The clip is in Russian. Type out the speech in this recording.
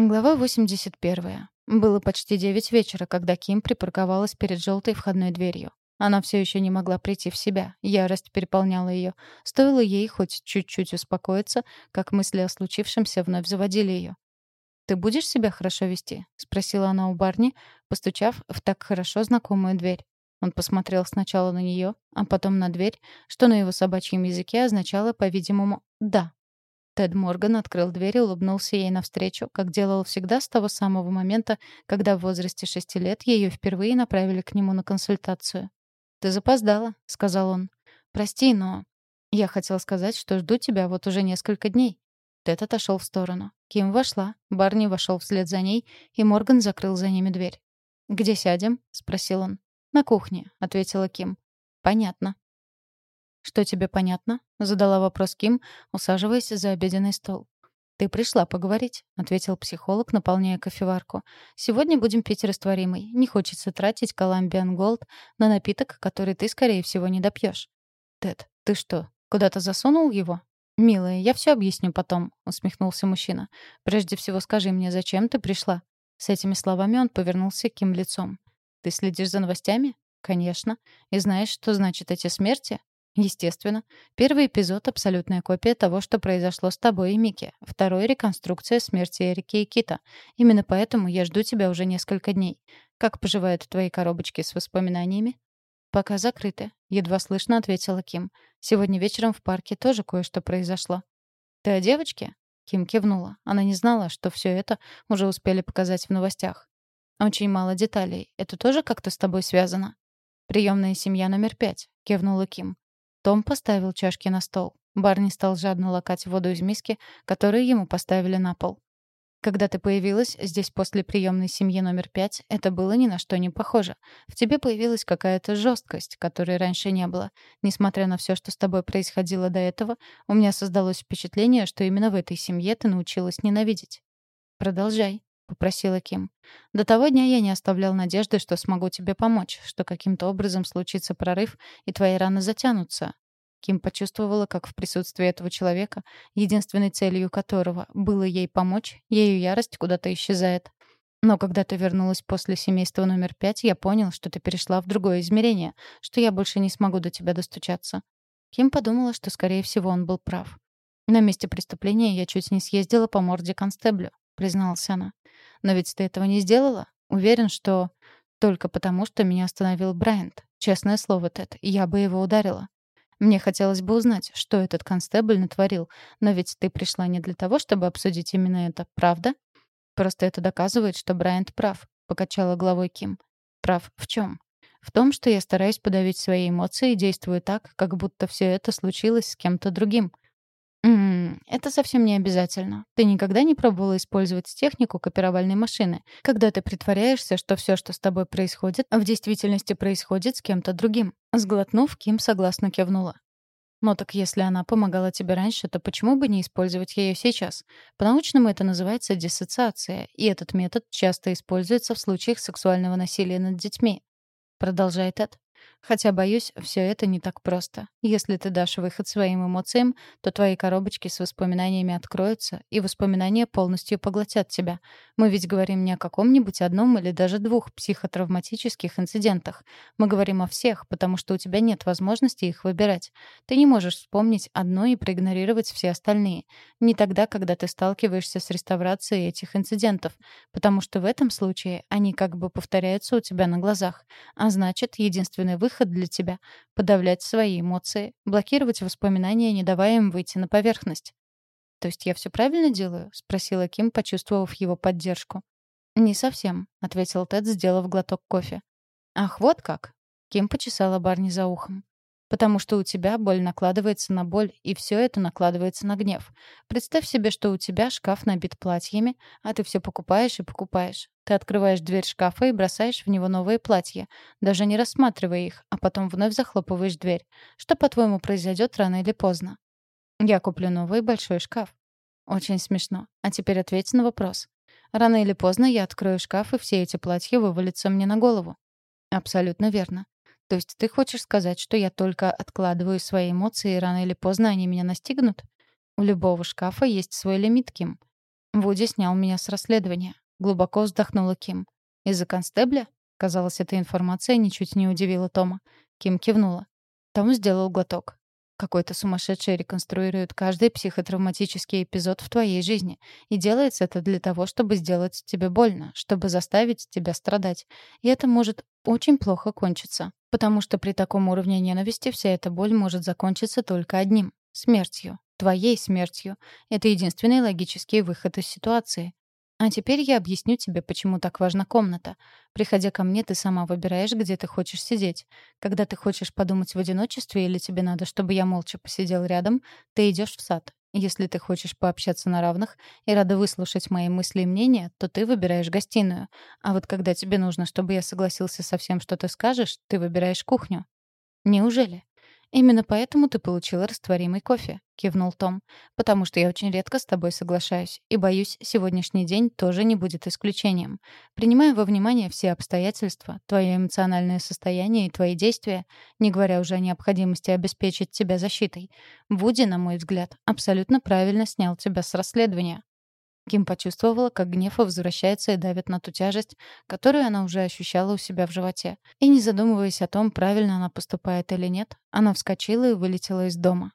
Глава 81. Было почти девять вечера, когда Ким припарковалась перед желтой входной дверью. Она все еще не могла прийти в себя. Ярость переполняла ее. Стоило ей хоть чуть-чуть успокоиться, как мысли о случившемся вновь заводили ее. «Ты будешь себя хорошо вести?» — спросила она у Барни, постучав в так хорошо знакомую дверь. Он посмотрел сначала на нее, а потом на дверь, что на его собачьем языке означало, по-видимому, «да». Тед Морган открыл дверь и улыбнулся ей навстречу, как делал всегда с того самого момента, когда в возрасте шести лет ее впервые направили к нему на консультацию. «Ты запоздала», — сказал он. «Прости, но...» «Я хотел сказать, что жду тебя вот уже несколько дней». Тед отошел в сторону. Ким вошла, Барни вошел вслед за ней, и Морган закрыл за ними дверь. «Где сядем?» — спросил он. «На кухне», — ответила Ким. «Понятно». «Что тебе понятно?» — задала вопрос Ким, усаживаясь за обеденный стол. «Ты пришла поговорить», — ответил психолог, наполняя кофеварку. «Сегодня будем пить растворимый. Не хочется тратить Colombian Gold на напиток, который ты, скорее всего, не допьешь». «Тед, ты что, куда-то засунул его?» «Милая, я все объясню потом», — усмехнулся мужчина. «Прежде всего скажи мне, зачем ты пришла?» С этими словами он повернулся к Ким лицом. «Ты следишь за новостями?» «Конечно. И знаешь, что значит эти смерти?» Естественно. Первый эпизод — абсолютная копия того, что произошло с тобой и Микки. Второй — реконструкция смерти Эрики и Кита. Именно поэтому я жду тебя уже несколько дней. Как поживают твои коробочки с воспоминаниями? «Пока закрыты», — едва слышно ответила Ким. «Сегодня вечером в парке тоже кое-что произошло». «Ты о девочке?» Ким кивнула. Она не знала, что все это уже успели показать в новостях. «Очень мало деталей. Это тоже как-то с тобой связано?» «Приемная семья номер пять», — кивнула Ким. Том поставил чашки на стол. Барни стал жадно лакать воду из миски, которую ему поставили на пол. Когда ты появилась здесь после приемной семьи номер пять, это было ни на что не похоже. В тебе появилась какая-то жесткость, которой раньше не было. Несмотря на все, что с тобой происходило до этого, у меня создалось впечатление, что именно в этой семье ты научилась ненавидеть. Продолжай. — попросила Ким. «До того дня я не оставлял надежды, что смогу тебе помочь, что каким-то образом случится прорыв, и твои раны затянутся». Ким почувствовала, как в присутствии этого человека, единственной целью которого было ей помочь, ее ярость куда-то исчезает. Но когда ты вернулась после семейства номер пять, я понял, что ты перешла в другое измерение, что я больше не смогу до тебя достучаться. Ким подумала, что, скорее всего, он был прав. На месте преступления я чуть не съездила по морде констеблю, призналась она. Но ведь ты этого не сделала? Уверен, что только потому, что меня остановил Брайант. Честное слово, Тед, я бы его ударила. Мне хотелось бы узнать, что этот констебль натворил, но ведь ты пришла не для того, чтобы обсудить именно это, правда? Просто это доказывает, что Брайант прав, покачала головой Ким. Прав в чем? В том, что я стараюсь подавить свои эмоции и действую так, как будто все это случилось с кем-то другим. М это совсем не обязательно. Ты никогда не пробовала использовать технику копировальной машины, когда ты притворяешься, что все, что с тобой происходит, в действительности происходит с кем-то другим. Сглотнув, Ким согласно кивнула. Но так если она помогала тебе раньше, то почему бы не использовать ее сейчас? По-научному это называется диссоциация, и этот метод часто используется в случаях сексуального насилия над детьми. Продолжает Эд. Хотя, боюсь, все это не так просто. Если ты дашь выход своим эмоциям, то твои коробочки с воспоминаниями откроются, и воспоминания полностью поглотят тебя. Мы ведь говорим не о каком-нибудь одном или даже двух психотравматических инцидентах. Мы говорим о всех, потому что у тебя нет возможности их выбирать. Ты не можешь вспомнить одно и проигнорировать все остальные. Не тогда, когда ты сталкиваешься с реставрацией этих инцидентов, потому что в этом случае они как бы повторяются у тебя на глазах. А значит, единственный выход выход для тебя — подавлять свои эмоции, блокировать воспоминания, не давая им выйти на поверхность. «То есть я все правильно делаю?» — спросила Ким, почувствовав его поддержку. «Не совсем», — ответил Тед, сделав глоток кофе. «Ах, вот как!» — Ким почесала Барни за ухом. Потому что у тебя боль накладывается на боль, и все это накладывается на гнев. Представь себе, что у тебя шкаф набит платьями, а ты все покупаешь и покупаешь. Ты открываешь дверь шкафа и бросаешь в него новые платья, даже не рассматривая их, а потом вновь захлопываешь дверь. Что, по-твоему, произойдет рано или поздно? Я куплю новый большой шкаф. Очень смешно. А теперь ответь на вопрос. Рано или поздно я открою шкаф, и все эти платья вывалятся мне на голову. Абсолютно верно. То есть ты хочешь сказать, что я только откладываю свои эмоции, и рано или поздно они меня настигнут? У любого шкафа есть свой лимит, Ким. Вуди снял меня с расследования. Глубоко вздохнула Ким. Из-за констебля? Казалось, эта информация ничуть не удивила Тома. Ким кивнула. Том сделал глоток. Какой-то сумасшедший реконструирует каждый психотравматический эпизод в твоей жизни. И делается это для того, чтобы сделать тебе больно, чтобы заставить тебя страдать. И это может очень плохо кончиться. Потому что при таком уровне ненависти вся эта боль может закончиться только одним — смертью. Твоей смертью. Это единственный логический выход из ситуации. А теперь я объясню тебе, почему так важна комната. Приходя ко мне, ты сама выбираешь, где ты хочешь сидеть. Когда ты хочешь подумать в одиночестве или тебе надо, чтобы я молча посидел рядом, ты идешь в сад. Если ты хочешь пообщаться на равных и рада выслушать мои мысли и мнения, то ты выбираешь гостиную. А вот когда тебе нужно, чтобы я согласился со всем, что ты скажешь, ты выбираешь кухню. Неужели? «Именно поэтому ты получила растворимый кофе», — кивнул Том. «Потому что я очень редко с тобой соглашаюсь. И, боюсь, сегодняшний день тоже не будет исключением. Принимая во внимание все обстоятельства, твое эмоциональное состояние и твои действия, не говоря уже о необходимости обеспечить тебя защитой, Вуди, на мой взгляд, абсолютно правильно снял тебя с расследования. Ким почувствовала, как гнев возвращается и давит на ту тяжесть, которую она уже ощущала у себя в животе. И не задумываясь о том, правильно она поступает или нет, она вскочила и вылетела из дома.